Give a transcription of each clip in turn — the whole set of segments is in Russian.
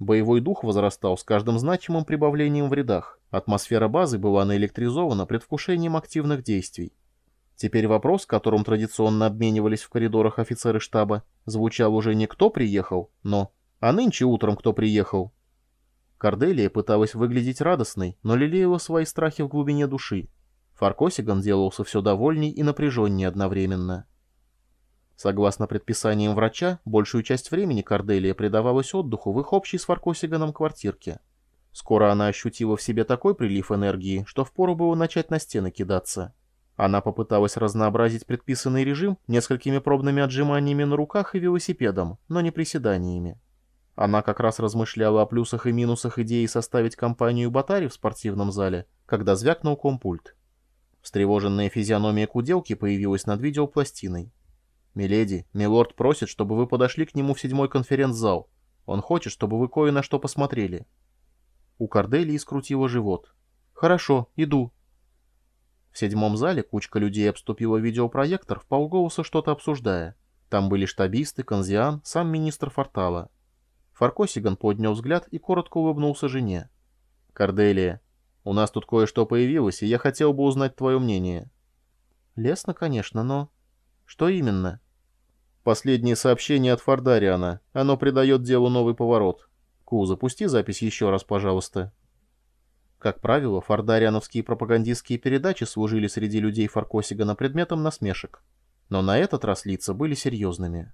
Боевой дух возрастал с каждым значимым прибавлением в рядах. Атмосфера базы была наэлектризована предвкушением активных действий. Теперь вопрос, которым традиционно обменивались в коридорах офицеры штаба, звучал уже не «кто приехал», но «а нынче утром кто приехал?». Корделия пыталась выглядеть радостной, но лелеяла свои страхи в глубине души. Фаркосиган делался все довольней и напряженней одновременно. Согласно предписаниям врача, большую часть времени Корделия предавалась отдыху в их общей с Фаркосиганом квартирке. Скоро она ощутила в себе такой прилив энергии, что впору было начать на стены кидаться. Она попыталась разнообразить предписанный режим несколькими пробными отжиманиями на руках и велосипедом, но не приседаниями. Она как раз размышляла о плюсах и минусах идеи составить компанию Батари в спортивном зале, когда звякнул компульт. Встревоженная физиономия куделки появилась над видеопластиной. «Миледи, милорд просит, чтобы вы подошли к нему в седьмой конференц-зал. Он хочет, чтобы вы кое на что посмотрели». У Корделии скрутило живот. «Хорошо, иду», в седьмом зале кучка людей обступила видеопроектор, в полголоса что-то обсуждая. Там были штабисты, Конзиан, сам министр Фортала. Фаркосиган поднял взгляд и коротко улыбнулся жене. «Корделия, у нас тут кое-что появилось, и я хотел бы узнать твое мнение». «Лестно, конечно, но...» «Что именно?» «Последнее сообщение от Фардариана. Оно придает делу новый поворот. Ку, запусти запись еще раз, пожалуйста». Как правило, фардариановские пропагандистские передачи служили среди людей Фаркосигана предметом насмешек. Но на этот раз лица были серьезными.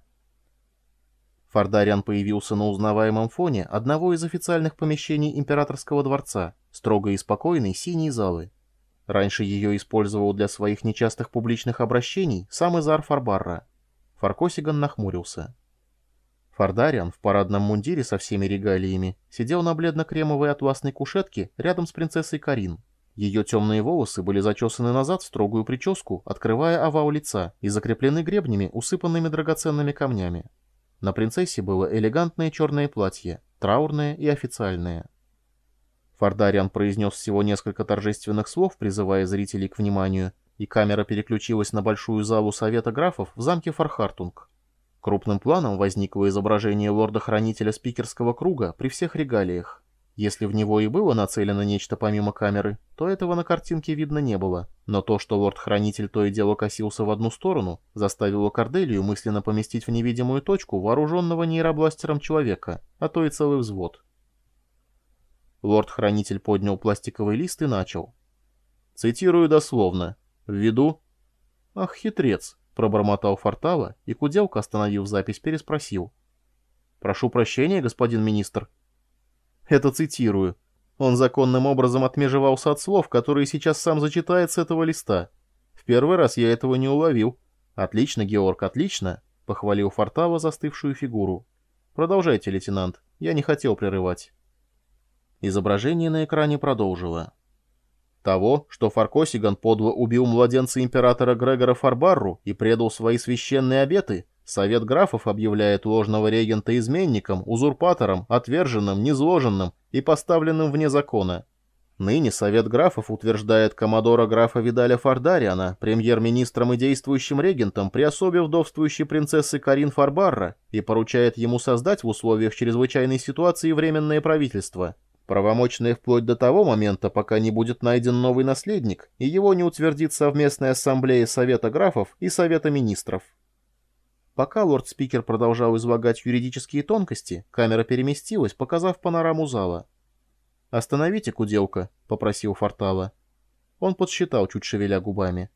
Фардариан появился на узнаваемом фоне одного из официальных помещений императорского дворца, строго и спокойной синей залы. Раньше ее использовал для своих нечастых публичных обращений сам Изар Фарбарра. Фаркосиган нахмурился. Фардариан в парадном мундире со всеми регалиями сидел на бледно-кремовой атласной кушетке рядом с принцессой Карин. Ее темные волосы были зачесаны назад в строгую прическу, открывая овал лица, и закреплены гребнями, усыпанными драгоценными камнями. На принцессе было элегантное черное платье, траурное и официальное. Фардариан произнес всего несколько торжественных слов, призывая зрителей к вниманию, и камера переключилась на большую залу Совета графов в замке Фархартунг. Крупным планом возникло изображение лорда-хранителя спикерского круга при всех регалиях. Если в него и было нацелено нечто помимо камеры, то этого на картинке видно не было. Но то, что лорд-хранитель то и дело косился в одну сторону, заставило Корделию мысленно поместить в невидимую точку вооруженного нейробластером человека, а то и целый взвод. Лорд-хранитель поднял пластиковый лист и начал. Цитирую дословно. «Ввиду...» «Ах, хитрец!» Пробормотал Фортава, и Куделка, остановив запись, переспросил. «Прошу прощения, господин министр». «Это цитирую. Он законным образом отмежевался от слов, которые сейчас сам зачитает с этого листа. В первый раз я этого не уловил. Отлично, Георг, отлично», — похвалил Фортава застывшую фигуру. «Продолжайте, лейтенант. Я не хотел прерывать». Изображение на экране продолжило. Того, что Фаркосиган подло убил младенца императора Грегора Фарбарру и предал свои священные обеты, Совет графов объявляет ложного регента изменником, узурпатором, отверженным, низложенным и поставленным вне закона. Ныне Совет графов утверждает коммодора графа Видаля Фардариана премьер-министром и действующим регентом при особе вдовствующей принцессы Карин Фарбарра и поручает ему создать в условиях чрезвычайной ситуации временное правительство – правомочные вплоть до того момента, пока не будет найден новый наследник, и его не утвердит совместная ассамблея Совета графов и Совета министров. Пока лорд-спикер продолжал излагать юридические тонкости, камера переместилась, показав панораму зала. «Остановите, куделка», — попросил Фортала. Он подсчитал, чуть шевеля губами.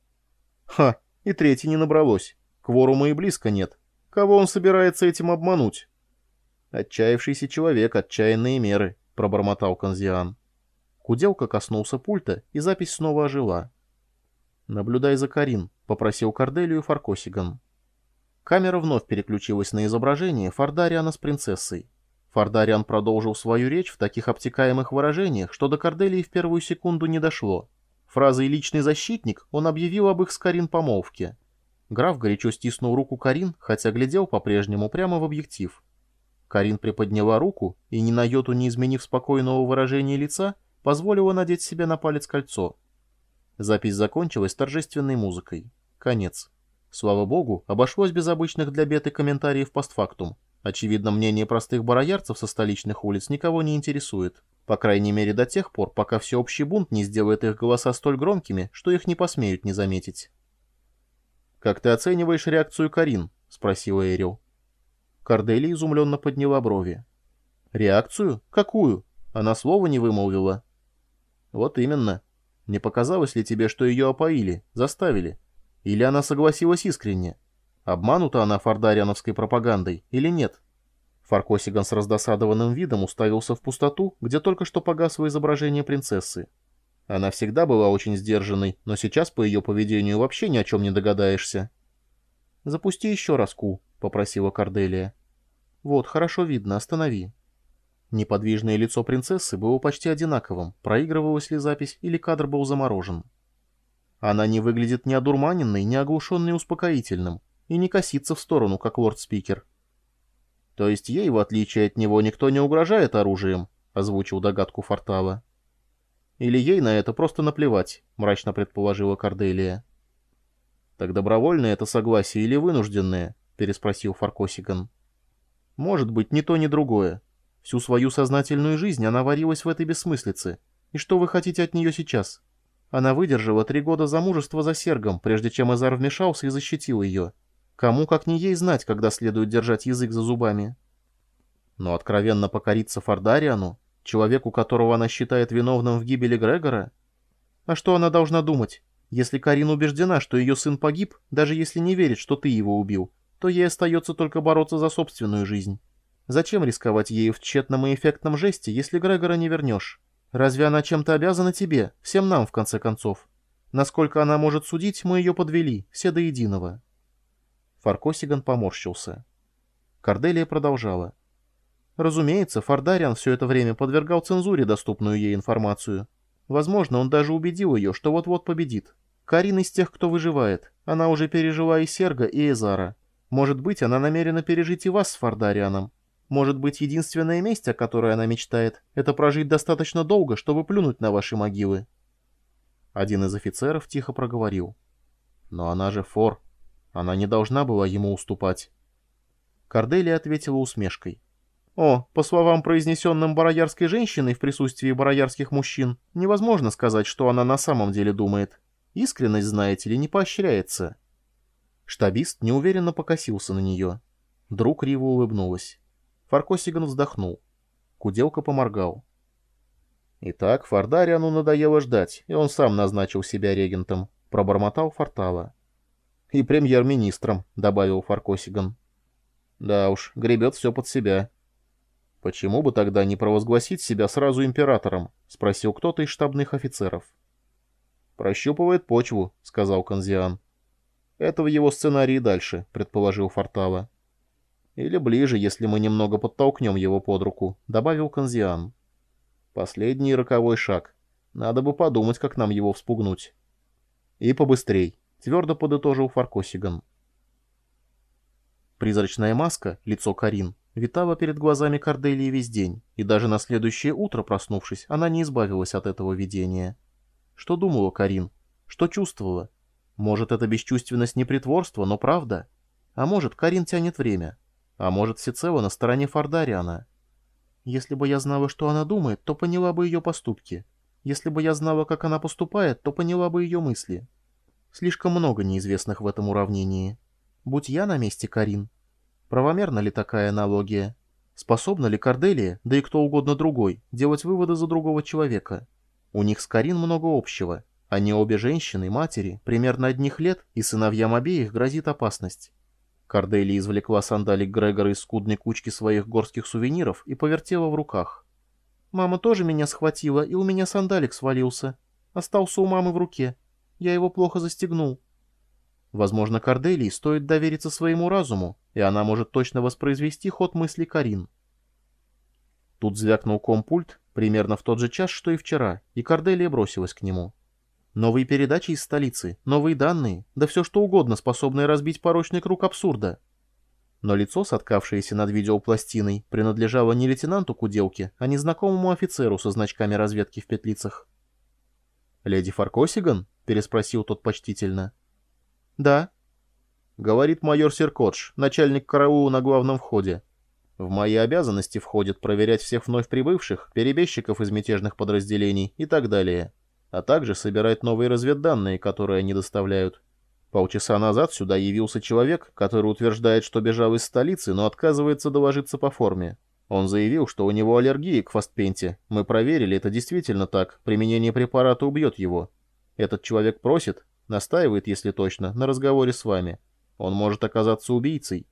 «Ха, и третий не набралось. Кворума и близко нет. Кого он собирается этим обмануть?» «Отчаявшийся человек, отчаянные меры», — пробормотал Конзиан. Куделка коснулся пульта, и запись снова ожила. «Наблюдай за Карин», — попросил Корделию Фаркосиган. Камера вновь переключилась на изображение Фардариана с принцессой. Фардариан продолжил свою речь в таких обтекаемых выражениях, что до Корделии в первую секунду не дошло. Фразой «личный защитник» он объявил об их с Карин помолвке. Граф горячо стиснул руку Карин, хотя глядел по-прежнему прямо в объектив. Карин приподняла руку и, ни на йоту не изменив спокойного выражения лица, позволила надеть себе на палец кольцо. Запись закончилась торжественной музыкой. Конец. Слава богу, обошлось без обычных для беты комментариев постфактум. Очевидно, мнение простых бароярцев со столичных улиц никого не интересует. По крайней мере до тех пор, пока всеобщий бунт не сделает их голоса столь громкими, что их не посмеют не заметить. «Как ты оцениваешь реакцию Карин?» — спросила Эрил. Кордели изумленно подняла брови. «Реакцию? Какую?» Она слова не вымолвила. «Вот именно. Не показалось ли тебе, что ее опоили, заставили? Или она согласилась искренне? Обманута она фардариановской пропагандой или нет?» Фаркосиган с раздосадованным видом уставился в пустоту, где только что погасло изображение принцессы. Она всегда была очень сдержанной, но сейчас по ее поведению вообще ни о чем не догадаешься. «Запусти еще раз, Ку», — попросила Корделия. «Вот, хорошо видно, останови». Неподвижное лицо принцессы было почти одинаковым, проигрывалась ли запись или кадр был заморожен. Она не выглядит ни одурманенной, ни оглушенной успокоительным, и не косится в сторону, как лорд-спикер. То есть ей, в отличие от него, никто не угрожает оружием, озвучил догадку Фортава. Или ей на это просто наплевать, мрачно предположила Корделия. Так добровольное это согласие или вынужденное? Переспросил Фаркосиган. Может быть, ни то, ни другое. Всю свою сознательную жизнь она варилась в этой бессмыслице. И что вы хотите от нее сейчас? Она выдержала три года замужества за Сергом, прежде чем Эзар вмешался и защитил ее. Кому, как не ей, знать, когда следует держать язык за зубами. Но откровенно покориться Фардариану, человеку, которого она считает виновным в гибели Грегора? А что она должна думать? Если Карин убеждена, что ее сын погиб, даже если не верит, что ты его убил, то ей остается только бороться за собственную жизнь. Зачем рисковать ею в тщетном и эффектном жесте, если Грегора не вернешь? Разве она чем-то обязана тебе, всем нам, в конце концов? Насколько она может судить, мы ее подвели, все до единого. Фаркосиган поморщился. Корделия продолжала. Разумеется, Фардариан все это время подвергал цензуре доступную ей информацию. Возможно, он даже убедил ее, что вот-вот победит. Карин из тех, кто выживает. Она уже пережила и Серга, и Эзара. Может быть, она намерена пережить и вас с Фардарианом. Может быть, единственная месть, о которой она мечтает, это прожить достаточно долго, чтобы плюнуть на ваши могилы. Один из офицеров тихо проговорил. Но она же Фор. Она не должна была ему уступать. Корделия ответила усмешкой. «О, по словам, произнесенным бароярской женщиной в присутствии бароярских мужчин, невозможно сказать, что она на самом деле думает. Искренность, знаете ли, не поощряется». Штабист неуверенно покосился на нее. Друг криво улыбнулась. Фаркосиган вздохнул. Куделка поморгал. «Итак, Фардариану надоело ждать, и он сам назначил себя регентом», — пробормотал Фортала. «И премьер-министром», — добавил Фаркосиган. «Да уж, гребет все под себя». «Почему бы тогда не провозгласить себя сразу императором?» — спросил кто-то из штабных офицеров. «Прощупывает почву», — сказал Конзиан. «Это в его сценарии дальше», — предположил Фортала. «Или ближе, если мы немного подтолкнем его под руку», — добавил Конзиан. «Последний роковой шаг. Надо бы подумать, как нам его вспугнуть». «И побыстрей», твердо подытожил Фаркосиган. Призрачная маска, лицо Карин, витала перед глазами Корделии весь день, и даже на следующее утро, проснувшись, она не избавилась от этого видения. Что думала Карин? Что чувствовала? Может, это бесчувственность не притворство, но правда? А может, Карин тянет время? А может, всецело на стороне Фардариана? Если бы я знала, что она думает, то поняла бы ее поступки. Если бы я знала, как она поступает, то поняла бы ее мысли. Слишком много неизвестных в этом уравнении. Будь я на месте Карин. Правомерна ли такая аналогия? Способна ли Корделия, да и кто угодно другой, делать выводы за другого человека? У них с Карин много общего. Они обе женщины, матери, примерно одних лет, и сыновьям обеих грозит опасность. Корделия извлекла сандалик Грегора из скудной кучки своих горских сувениров и повертела в руках. «Мама тоже меня схватила, и у меня сандалик свалился. Остался у мамы в руке. Я его плохо застегнул. Возможно, Корделии стоит довериться своему разуму, и она может точно воспроизвести ход мысли Карин. Тут звякнул компульт примерно в тот же час, что и вчера, и Корделия бросилась к нему. Новые передачи из столицы, новые данные, да все что угодно, способное разбить порочный круг абсурда. Но лицо, соткавшееся над видеопластиной, принадлежало не лейтенанту Куделке, а незнакомому офицеру со значками разведки в петлицах. «Леди Фаркосиган?» — переспросил тот почтительно. «Да», — говорит майор Серкотш, начальник караула на главном входе. В мои обязанности входит проверять всех вновь прибывших, перебежчиков из мятежных подразделений и так далее, а также собирать новые разведданные, которые они доставляют. Полчаса назад сюда явился человек, который утверждает, что бежал из столицы, но отказывается доложиться по форме. Он заявил, что у него аллергия к фастпенте. Мы проверили, это действительно так. Применение препарата убьет его. Этот человек просит, настаивает, если точно, на разговоре с вами. Он может оказаться убийцей.